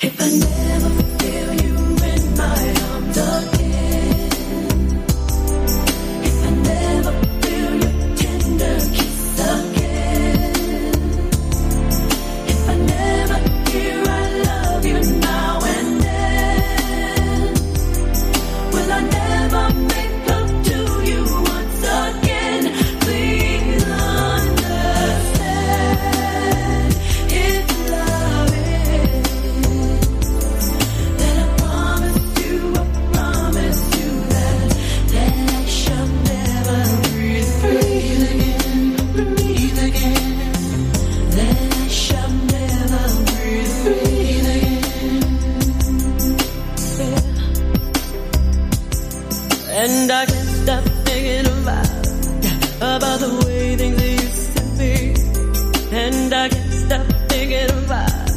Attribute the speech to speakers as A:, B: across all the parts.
A: If I never I can't stop thinking about about the way things used to be, and I can't stop thinking about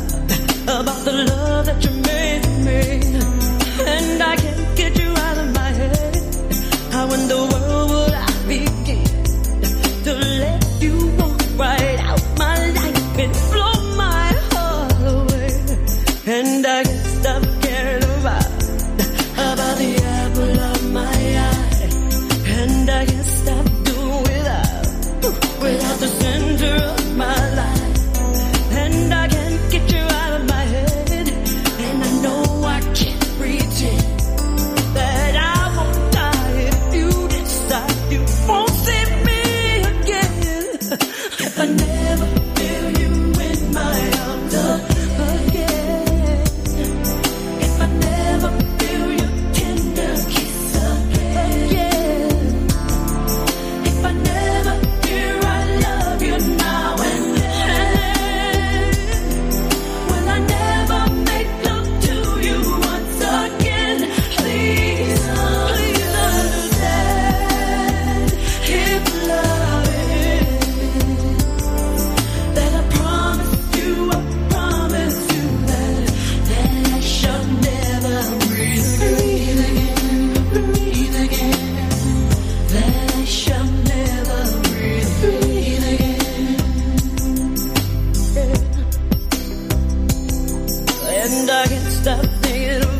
A: about the love that you made me, and I can't get you out of my head. How in the world would I begin to let you walk right out my life and blow my heart away? And I can't stop caring about. without the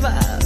A: survive.